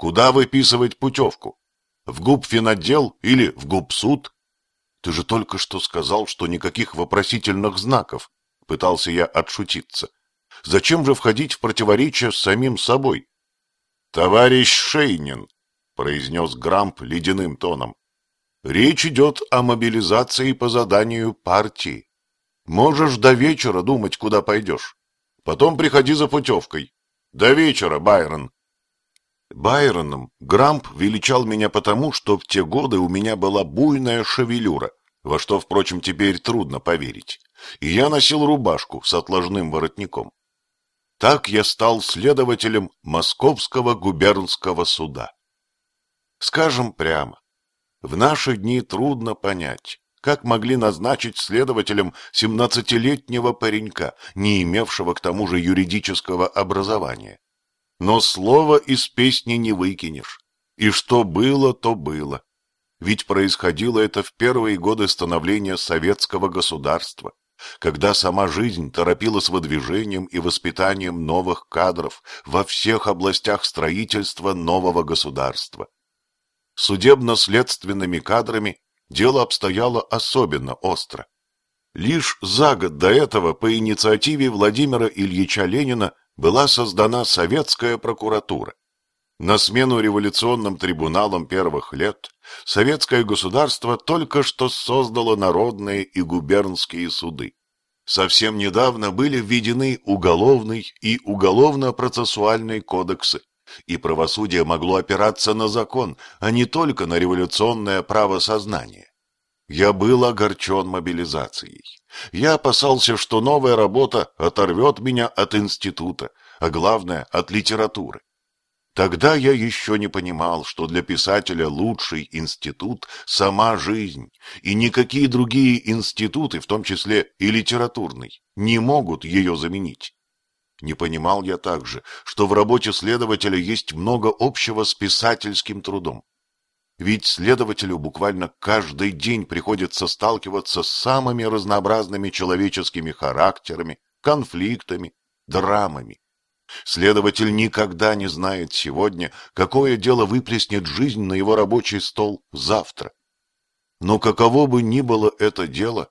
Куда выписывать путевку? В губфинотдел или в губсуд? Ты же только что сказал, что никаких вопросительных знаков. Пытался я отшутиться. Зачем же входить в противоречие с самим собой? Товарищ Шейнин, произнес Грамп ледяным тоном. Речь идет о мобилизации по заданию партии. Можешь до вечера думать, куда пойдешь. Потом приходи за путевкой. До вечера, Байрон. Байроном Грамп величал меня потому, что в те годы у меня была буйная шевелюра, во что, впрочем, теперь трудно поверить, и я носил рубашку с отложным воротником. Так я стал следователем Московского губернского суда. Скажем прямо, в наши дни трудно понять, как могли назначить следователем семнадцатилетнего паренька, не имевшего к тому же юридического образования. Но слово из песни не выкинешь. И что было, то было. Ведь происходило это в первые годы становления советского государства, когда сама жизнь торопилась выдвижением и воспитанием новых кадров во всех областях строительства нового государства. Судебно-следственными кадрами дело обстояло особенно остро. Лишь за год до этого по инициативе Владимира Ильича Ленина была создана советская прокуратура. На смену революционным трибуналам первых лет советское государство только что создало народные и губернские суды. Совсем недавно были введены уголовный и уголовно-процессуальный кодексы, и правосудие могло опираться на закон, а не только на революционное правосознание. Я был огорчен мобилизацией. Я опасался, что новая работа оторвет меня от института, а главное – от литературы. Тогда я еще не понимал, что для писателя лучший институт – сама жизнь, и никакие другие институты, в том числе и литературный, не могут ее заменить. Не понимал я также, что в работе следователя есть много общего с писательским трудом. Ведь следователю буквально каждый день приходится сталкиваться с самыми разнообразными человеческими характерами, конфликтами, драмами. Следователь никогда не знает сегодня, какое дело выплеснет жизнь на его рабочий стол завтра. Но каково бы ни было это дело,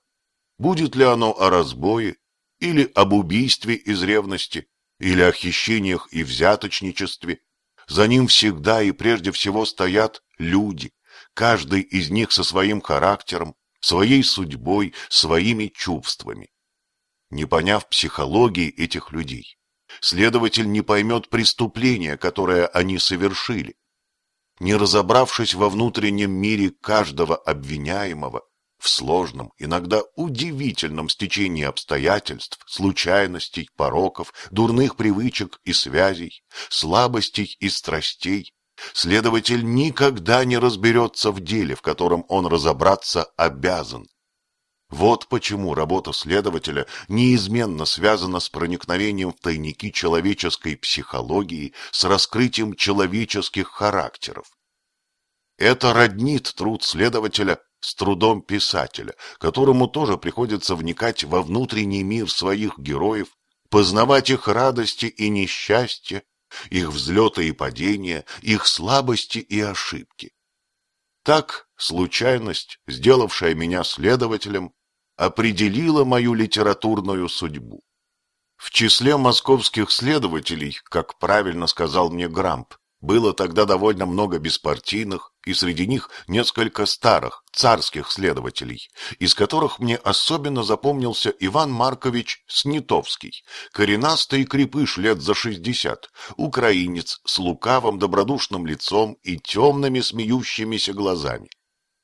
будет ли оно о разбое или об убийстве из ревности, или о хищениях и взяточничестве, за ним всегда и прежде всего стоят люди, каждый из них со своим характером, своей судьбой, своими чувствами. Не поняв психологии этих людей, следователь не поймет преступления, которое они совершили. Не разобравшись во внутреннем мире каждого обвиняемого, в сложном, иногда удивительном стечении обстоятельств, случайностей, пороков, дурных привычек и связей, слабостей и страстей, следователь никогда не разберется в деле, в котором он разобраться обязан. Вот почему работа следователя неизменно связана с проникновением в тайники человеческой психологии, с раскрытием человеческих характеров. Это роднит труд следователя с трудом писателя, которому тоже приходится вникать во внутренний мир своих героев, познавать их радости и несчастья, их взлеты и падения, их слабости и ошибки. Так случайность, сделавшая меня следователем, определила мою литературную судьбу. В числе московских следователей, как правильно сказал мне Грамп, было тогда довольно много беспартийных, и среди них несколько старых, царских следователей, из которых мне особенно запомнился Иван Маркович Снитовский, коренастый крепыш лет за шестьдесят, украинец с лукавым добродушным лицом и темными смеющимися глазами.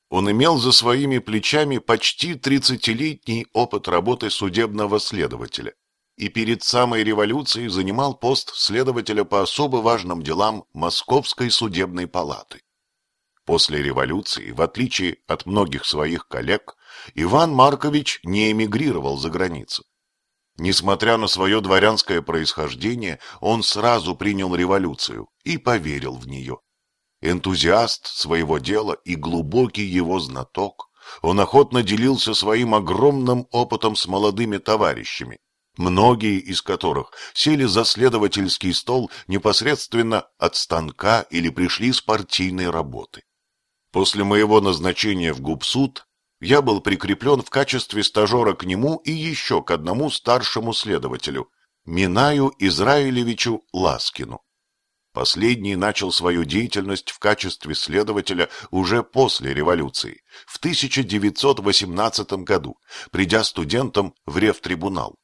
Он имел за своими плечами почти тридцатилетний опыт работы судебного следователя и перед самой революцией занимал пост следователя по особо важным делам Московской судебной палаты. После революции, в отличие от многих своих коллег, Иван Маркович не эмигрировал за границу. Несмотря на свое дворянское происхождение, он сразу принял революцию и поверил в нее. Энтузиаст своего дела и глубокий его знаток, он охотно делился своим огромным опытом с молодыми товарищами, многие из которых сели за следовательский стол непосредственно от станка или пришли с партийной работы. После моего назначения в губсуд я был прикреплен в качестве стажера к нему и еще к одному старшему следователю, Минаю Израилевичу Ласкину. Последний начал свою деятельность в качестве следователя уже после революции, в 1918 году, придя студентом в Ревтрибунал.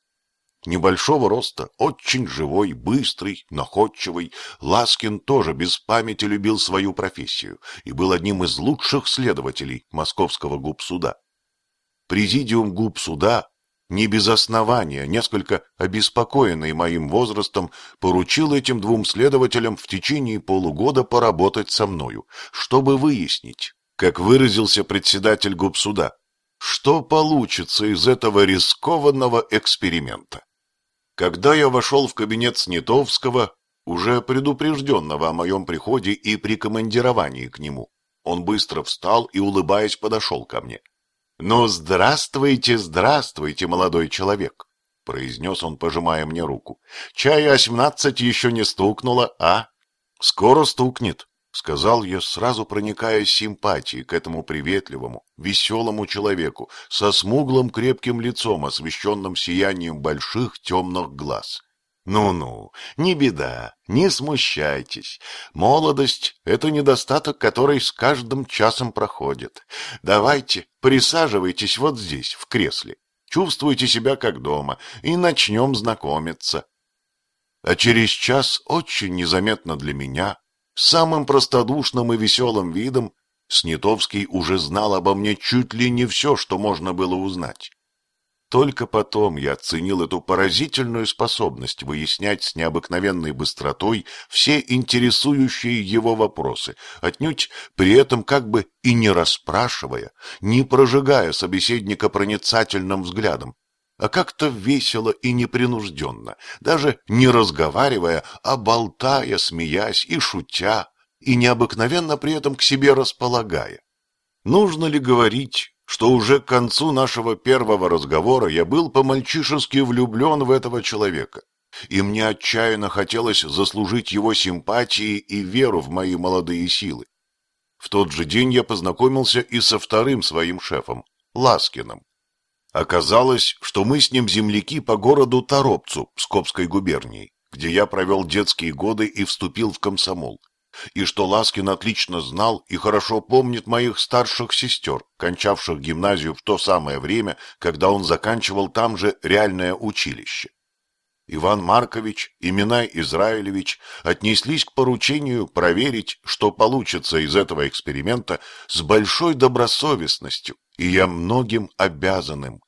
Небольшого роста, очень живой, быстрый, находчивый, Ласкин тоже без памяти любил свою профессию и был одним из лучших следователей московского губсуда. Президиум губсуда не без основания, несколько обеспокоенный моим возрастом, поручил этим двум следователям в течение полугода поработать со мною, чтобы выяснить, как выразился председатель губсуда, что получится из этого рискованного эксперимента. Когда я вошел в кабинет Снитовского, уже предупрежденного о моем приходе и прикомандировании к нему, он быстро встал и, улыбаясь, подошел ко мне. — Ну, здравствуйте, здравствуйте, молодой человек, — произнес он, пожимая мне руку. — Чай восемнадцать еще не стукнуло, а? — Скоро стукнет, — сказал я, сразу проникая симпатией к этому приветливому, веселому человеку со смуглым крепким лицом, освещенным сиянием больших темных глаз. «Ну-ну, не беда, не смущайтесь. Молодость — это недостаток, который с каждым часом проходит. Давайте, присаживайтесь вот здесь, в кресле. Чувствуйте себя как дома, и начнем знакомиться». А через час, очень незаметно для меня, Самым простодушным и веселым видом Снитовский уже знал обо мне чуть ли не все, что можно было узнать. Только потом я оценил эту поразительную способность выяснять с необыкновенной быстротой все интересующие его вопросы, отнюдь при этом как бы и не расспрашивая, не прожигая собеседника проницательным взглядом, а как-то весело и непринужденно, даже не разговаривая, а болтая, смеясь и шутя, и необыкновенно при этом к себе располагая. Нужно ли говорить, что уже к концу нашего первого разговора я был по-мальчишески влюблен в этого человека, и мне отчаянно хотелось заслужить его симпатии и веру в мои молодые силы. В тот же день я познакомился и со вторым своим шефом, Ласкиным. Оказалось, что мы с ним земляки по городу Торопцу Псковской губернии, где я провел детские годы и вступил в комсомол, и что Ласкин отлично знал и хорошо помнит моих старших сестер, кончавших гимназию в то самое время, когда он заканчивал там же реальное училище. Иван Маркович и Минай Израилевич отнеслись к поручению проверить, что получится из этого эксперимента с большой добросовестностью, и я многим обязанным